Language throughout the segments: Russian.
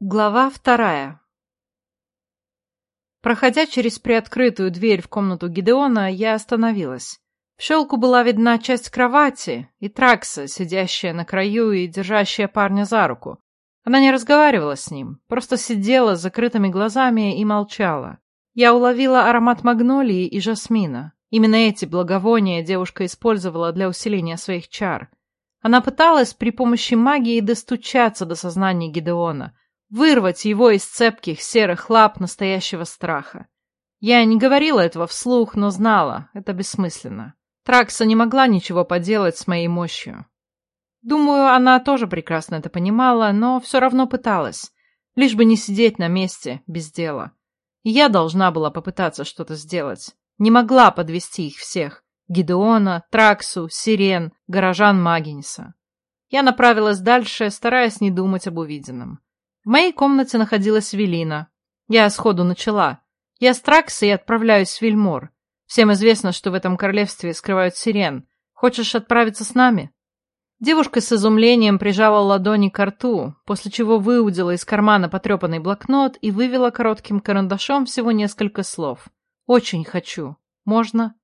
Глава вторая Проходя через приоткрытую дверь в комнату Гидеона, я остановилась. В щелку была видна часть кровати и Тракса, сидящая на краю и держащая парня за руку. Она не разговаривала с ним, просто сидела с закрытыми глазами и молчала. Я уловила аромат магнолии и жасмина. Именно эти благовония девушка использовала для усиления своих чар. Она пыталась при помощи магии достучаться до сознания Гидеона — вырвать его из цепких серых лап настоящего страха. Я не говорила этого вслух, но знала, это бессмысленно. Тракса не могла ничего поделать с моей мощью. Думаю, она тоже прекрасно это понимала, но все равно пыталась, лишь бы не сидеть на месте, без дела. И я должна была попытаться что-то сделать. Не могла подвести их всех. Гидеона, Траксу, Сирен, горожан Магиниса. Я направилась дальше, стараясь не думать об увиденном. В моей комнате находилась Велина. Я сходу начала. Я с Траксой отправляюсь в Вильмор. Всем известно, что в этом королевстве скрывают сирен. Хочешь отправиться с нами?» Девушка с изумлением прижала ладони к рту, после чего выудила из кармана потрепанный блокнот и вывела коротким карандашом всего несколько слов. «Очень хочу. Можно?»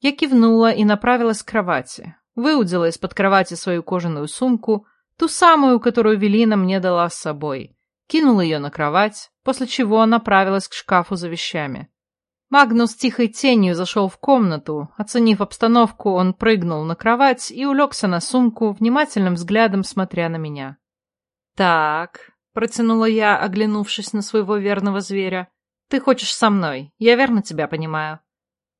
Я кивнула и направилась к кровати. Выудила из-под кровати свою кожаную сумку, ту самую, которую Велина мне дала с собой кинул ее на кровать, после чего направилась к шкафу за вещами. Магнус тихой тенью зашел в комнату. Оценив обстановку, он прыгнул на кровать и улегся на сумку, внимательным взглядом смотря на меня. «Так», — протянула я, оглянувшись на своего верного зверя, — «ты хочешь со мной, я верно тебя понимаю».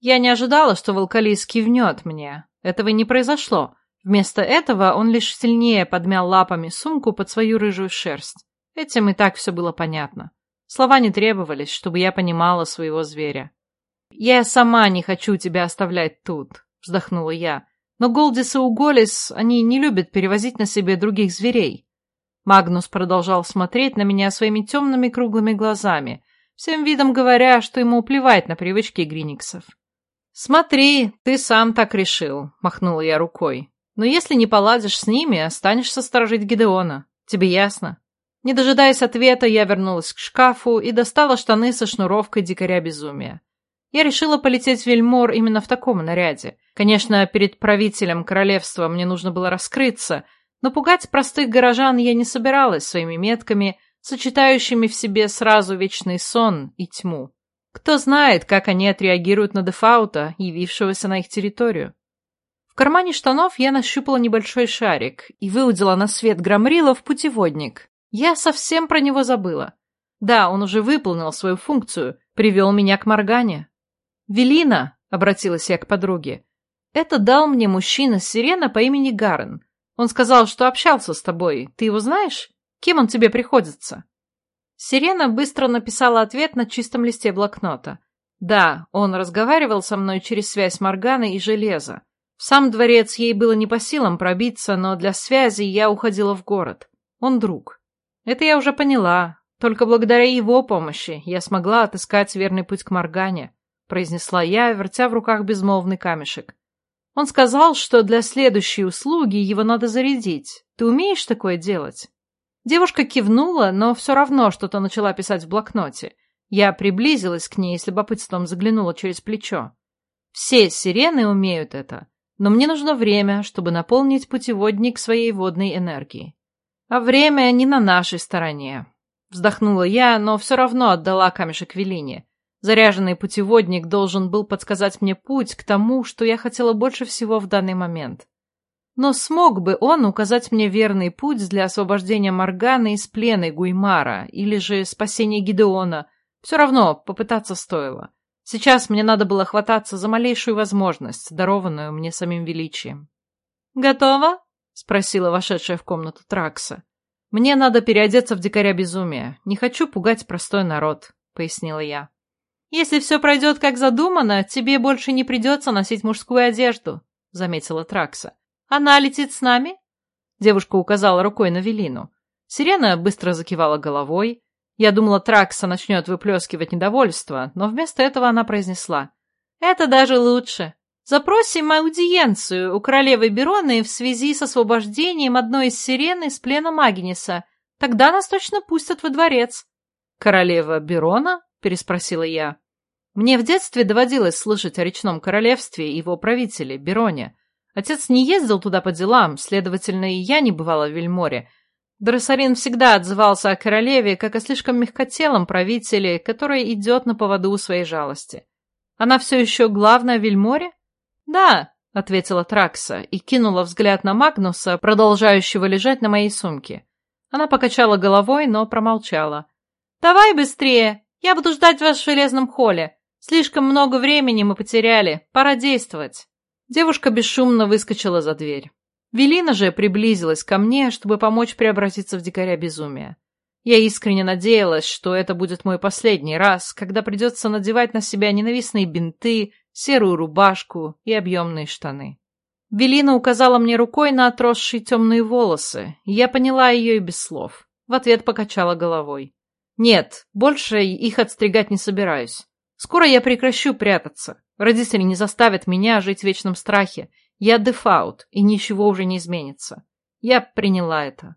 Я не ожидала, что Волкалис кивнет мне. Этого не произошло. Вместо этого он лишь сильнее подмял лапами сумку под свою рыжую шерсть. Этим и так все было понятно. Слова не требовались, чтобы я понимала своего зверя. «Я сама не хочу тебя оставлять тут», — вздохнула я. «Но Голдис и Уголис, они не любят перевозить на себе других зверей». Магнус продолжал смотреть на меня своими темными круглыми глазами, всем видом говоря, что ему плевать на привычки гриниксов. «Смотри, ты сам так решил», — махнула я рукой. «Но если не поладишь с ними, останешься сторожить Гидеона. Тебе ясно?» Не дожидаясь ответа, я вернулась к шкафу и достала штаны со шнуровкой дикаря безумия. Я решила полететь в Вельмор именно в таком наряде. Конечно, перед правителем королевства мне нужно было раскрыться, но пугать простых горожан я не собиралась своими метками, сочетающими в себе сразу вечный сон и тьму. Кто знает, как они отреагируют на Дефаута, явившегося на их территорию. В кармане штанов я нащупала небольшой шарик и выудила на свет Громрила в путеводник, я совсем про него забыла. Да, он уже выполнил свою функцию, привел меня к Моргане. «Велина», — обратилась я к подруге, — «это дал мне мужчина сирена по имени Гарен. Он сказал, что общался с тобой. Ты его знаешь? Кем он тебе приходится?» Сирена быстро написала ответ на чистом листе блокнота. «Да, он разговаривал со мной через связь Морганы и Железа. В сам дворец ей было не по силам пробиться, но для связи я уходила в город. Он друг». Это я уже поняла. Только благодаря его помощи я смогла отыскать верный путь к Моргане, произнесла я, вертя в руках безмолвный камешек. Он сказал, что для следующей услуги его надо зарядить. Ты умеешь такое делать? Девушка кивнула, но все равно что-то начала писать в блокноте. Я приблизилась к ней и с любопытством заглянула через плечо. Все сирены умеют это, но мне нужно время, чтобы наполнить путеводник своей водной энергией. А время не на нашей стороне. Вздохнула я, но все равно отдала камешек Велине. Заряженный путеводник должен был подсказать мне путь к тому, что я хотела больше всего в данный момент. Но смог бы он указать мне верный путь для освобождения Морганы из плена Гуймара или же спасения Гидеона? Все равно попытаться стоило. Сейчас мне надо было хвататься за малейшую возможность, дарованную мне самим величием. «Готово?» — спросила вошедшая в комнату Тракса. «Мне надо переодеться в дикаря безумия. Не хочу пугать простой народ», — пояснила я. «Если все пройдет как задумано, тебе больше не придется носить мужскую одежду», — заметила Тракса. «Она летит с нами?» Девушка указала рукой на Велину. Сирена быстро закивала головой. Я думала, Тракса начнет выплескивать недовольство, но вместо этого она произнесла. «Это даже лучше. Запросим аудиенцию у королевы Бероны в связи с освобождением одной из сирен из плена Магниса. Тогда нас точно пустят во дворец. Королева Берона? Переспросила я. Мне в детстве доводилось слышать о речном королевстве и его правителе, Бероне. Отец не ездил туда по делам, следовательно, и я не бывала в Вельморе. Дроссарин всегда отзывался о королеве, как о слишком мягкотелом правителе, который идет на поводу у своей жалости. Она все еще главная в Вельморе? Да, — ответила Тракса и кинула взгляд на Магнуса, продолжающего лежать на моей сумке. Она покачала головой, но промолчала. «Давай быстрее! Я буду ждать вас в железном холле. Слишком много времени мы потеряли. Пора действовать». Девушка бесшумно выскочила за дверь. Велина же приблизилась ко мне, чтобы помочь преобразиться в дикаря безумия. Я искренне надеялась, что это будет мой последний раз, когда придется надевать на себя ненавистные бинты, серую рубашку и объемные штаны. Велина указала мне рукой на отросшие темные волосы, и я поняла ее и без слов. В ответ покачала головой. Нет, больше их отстригать не собираюсь. Скоро я прекращу прятаться. Родители не заставят меня жить в вечном страхе. Я дефаут, и ничего уже не изменится. Я приняла это.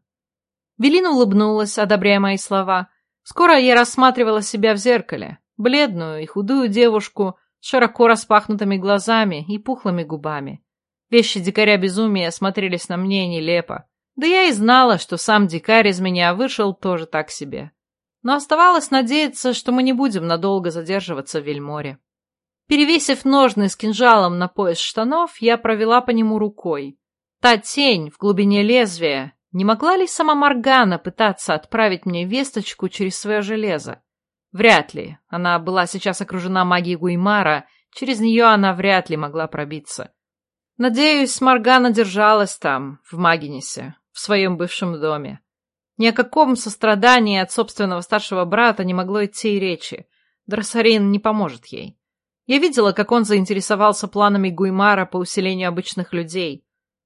Велина улыбнулась, одобряя мои слова. Скоро я рассматривала себя в зеркале. Бледную и худую девушку, широко распахнутыми глазами и пухлыми губами. Вещи дикаря безумия смотрелись на мне нелепо. Да я и знала, что сам дикарь из меня вышел тоже так себе. Но оставалось надеяться, что мы не будем надолго задерживаться в Вельморе. Перевесив ножны с кинжалом на пояс штанов, я провела по нему рукой. Та тень в глубине лезвия, не могла ли сама Моргана пытаться отправить мне весточку через свое железо? Вряд ли. Она была сейчас окружена магией Гуймара, через нее она вряд ли могла пробиться. Надеюсь, Моргана держалась там, в Магинисе, в своем бывшем доме. Ни о каком сострадании от собственного старшего брата не могло идти и речи. Дроссарин не поможет ей. Я видела, как он заинтересовался планами Гуймара по усилению обычных людей.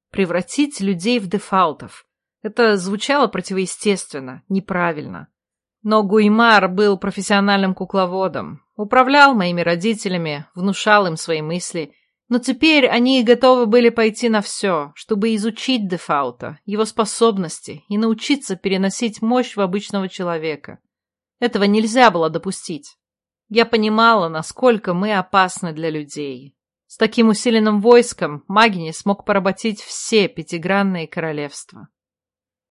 Превратить людей в дефаутов. Это звучало противоестественно, неправильно. Но Гуймар был профессиональным кукловодом, управлял моими родителями, внушал им свои мысли. Но теперь они готовы были пойти на все, чтобы изучить Дефаута, его способности и научиться переносить мощь в обычного человека. Этого нельзя было допустить. Я понимала, насколько мы опасны для людей. С таким усиленным войском Магни смог поработить все пятигранные королевства.